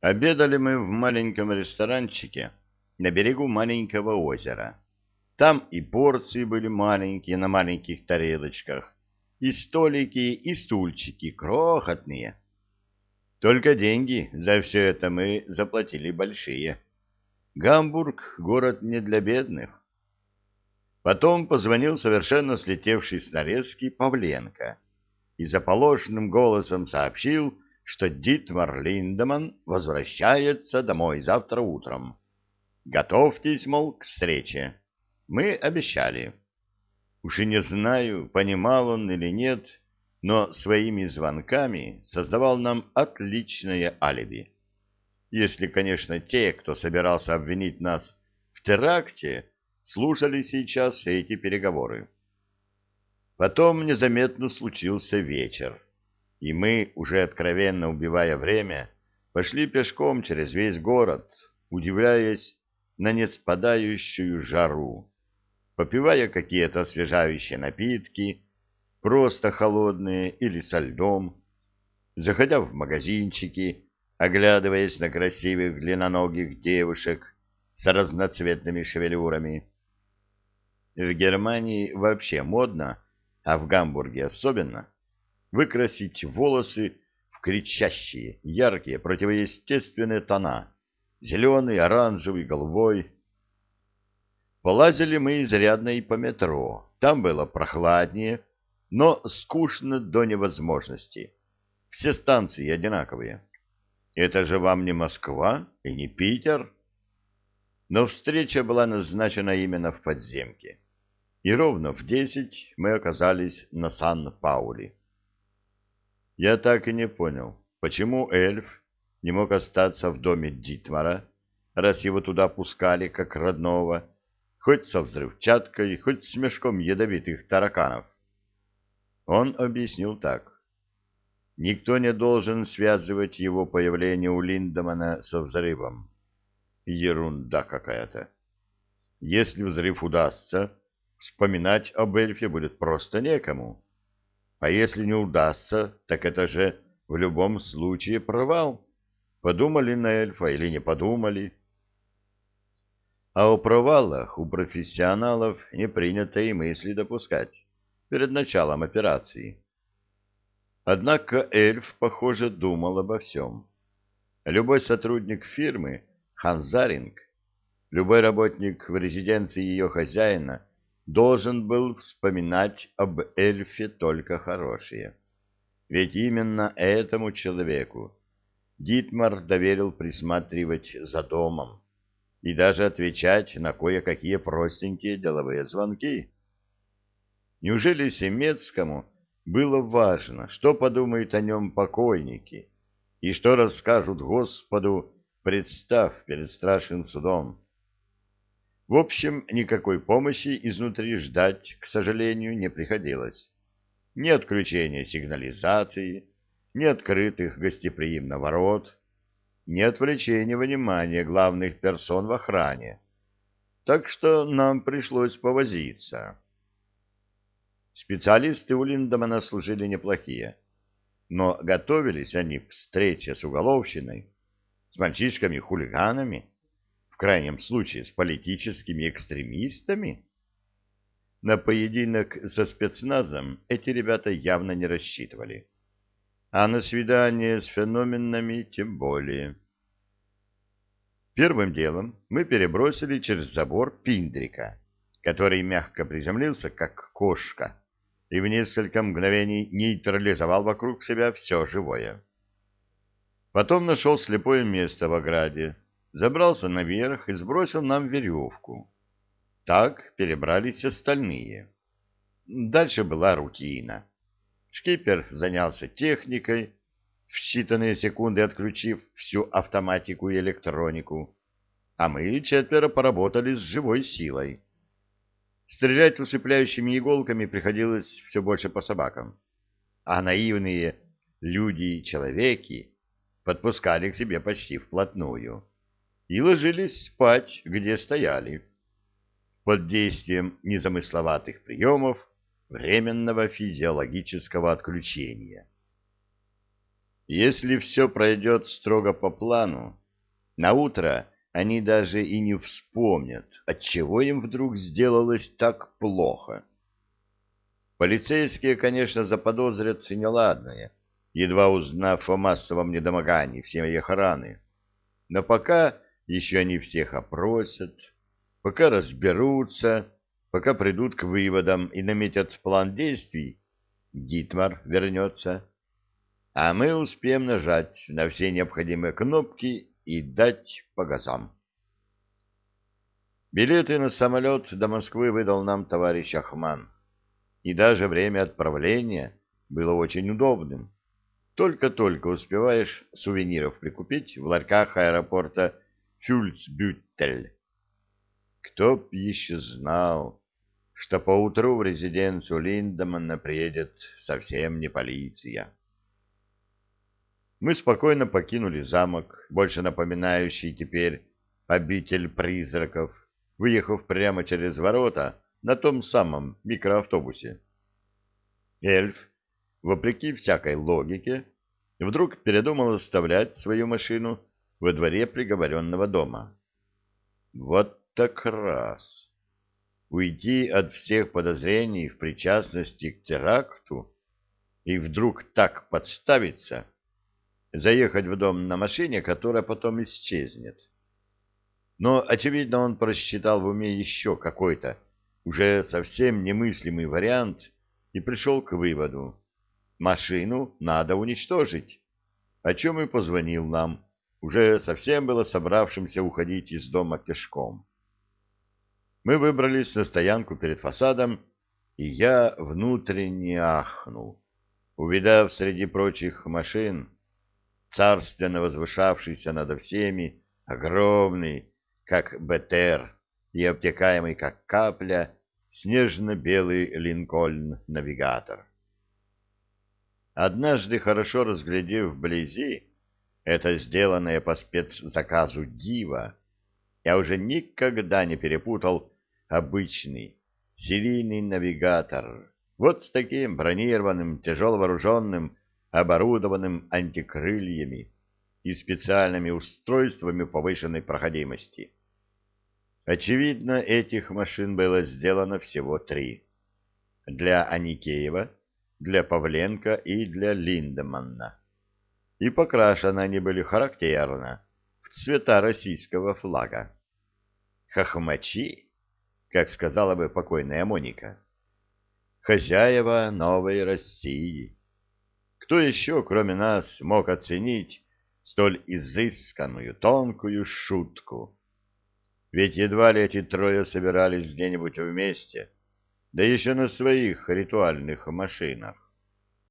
Обедали мы в маленьком ресторанчике на берегу маленького озера. Там и порции были маленькие на маленьких тарелочках, и столики, и стульчики крохотные. Только деньги за все это мы заплатили большие. Гамбург — город не для бедных. Потом позвонил совершенно слетевший с нарезки Павленко и заположенным голосом сообщил, что Дитмар Линдеман возвращается домой завтра утром. Готовьтесь, мол, к встрече. Мы обещали. Уж и не знаю, понимал он или нет, но своими звонками создавал нам отличное алиби. Если, конечно, те, кто собирался обвинить нас в теракте, слушали сейчас эти переговоры. Потом незаметно случился вечер, и мы, уже откровенно убивая время, пошли пешком через весь город, удивляясь на неспадающую жару, попивая какие-то освежающие напитки, просто холодные или со льдом, заходя в магазинчики, оглядываясь на красивых длинноногих девушек с разноцветными шевелюрами, в Германии вообще модно, а в Гамбурге особенно, выкрасить волосы в кричащие, яркие, противоестественные тона. Зеленый, оранжевый, голубой. Полазили мы изрядно и по метро. Там было прохладнее, но скучно до невозможности. Все станции одинаковые. Это же вам не Москва и не Питер. Но встреча была назначена именно в подземке и ровно в десять мы оказались на Сан-Паули. Я так и не понял, почему эльф не мог остаться в доме Дитмара, раз его туда пускали как родного, хоть со взрывчаткой, хоть с мешком ядовитых тараканов. Он объяснил так. Никто не должен связывать его появление у Линдемана со взрывом. Ерунда какая-то. Если взрыв удастся, вспоминать об эльфе будет просто некому. А если не удастся, так это же в любом случае провал. Подумали на эльфа или не подумали. А о провалах у профессионалов не принято и мысли допускать перед началом операции. Однако эльф, похоже, думал обо всем. Любой сотрудник фирмы Ханзаринг, любой работник в резиденции ее хозяина должен был вспоминать об эльфе только хорошее. Ведь именно этому человеку Дитмар доверил присматривать за домом и даже отвечать на кое-какие простенькие деловые звонки. Неужели Семецкому было важно, что подумают о нем покойники и что расскажут Господу, представ перед страшным судом? В общем, никакой помощи изнутри ждать, к сожалению, не приходилось. Ни отключения сигнализации, ни открытых гостеприимно ворот, ни отвлечения внимания главных персон в охране. Так что нам пришлось повозиться. Специалисты у Линдемана служили неплохие, но готовились они к встрече с уголовщиной, с мальчишками-хулиганами, крайнем случае с политическими экстремистами? На поединок со спецназом эти ребята явно не рассчитывали. А на свидание с феноменами тем более. Первым делом мы перебросили через забор Пиндрика, который мягко приземлился, как кошка, и в несколько мгновений нейтрализовал вокруг себя все живое. Потом нашел слепое место в ограде, забрался наверх и сбросил нам веревку. Так перебрались остальные. Дальше была рутина. Шкипер занялся техникой, в считанные секунды отключив всю автоматику и электронику, а мы четверо поработали с живой силой. Стрелять усыпляющими иголками приходилось все больше по собакам, а наивные люди-человеки подпускали к себе почти вплотную и ложились спать, где стояли, под действием незамысловатых приемов временного физиологического отключения. Если все пройдет строго по плану, на утро они даже и не вспомнят, отчего им вдруг сделалось так плохо. Полицейские, конечно, заподозрят неладное, едва узнав о массовом недомогании всей охраны. Но пока еще они всех опросят, пока разберутся, пока придут к выводам и наметят план действий, Гитмар вернется, а мы успеем нажать на все необходимые кнопки и дать по газам. Билеты на самолет до Москвы выдал нам товарищ Ахман, и даже время отправления было очень удобным. Только-только успеваешь сувениров прикупить в ларьках аэропорта Фюльцбютель. Кто б еще знал, что поутру в резиденцию Линдемана приедет совсем не полиция. Мы спокойно покинули замок, больше напоминающий теперь обитель призраков, выехав прямо через ворота на том самом микроавтобусе. Эльф, вопреки всякой логике, вдруг передумал оставлять свою машину во дворе приговоренного дома. Вот так раз. Уйти от всех подозрений в причастности к теракту и вдруг так подставиться, заехать в дом на машине, которая потом исчезнет. Но, очевидно, он просчитал в уме еще какой-то, уже совсем немыслимый вариант и пришел к выводу. Машину надо уничтожить, о чем и позвонил нам, уже совсем было собравшимся уходить из дома пешком. Мы выбрались на стоянку перед фасадом, и я внутренне ахнул, увидав среди прочих машин царственно возвышавшийся над всеми огромный, как БТР, и обтекаемый, как капля, снежно-белый Линкольн-навигатор. Однажды, хорошо разглядев вблизи, это сделанное по спецзаказу Дива, я уже никогда не перепутал обычный серийный навигатор, вот с таким бронированным, тяжеловооруженным, оборудованным антикрыльями и специальными устройствами повышенной проходимости. Очевидно, этих машин было сделано всего три. Для Аникеева, для Павленко и для Линдеманна и покрашены они были характерно, в цвета российского флага. Хохмачи, как сказала бы покойная Моника. Хозяева новой России. Кто еще, кроме нас, мог оценить столь изысканную, тонкую шутку? Ведь едва ли эти трое собирались где-нибудь вместе, да еще на своих ритуальных машинах.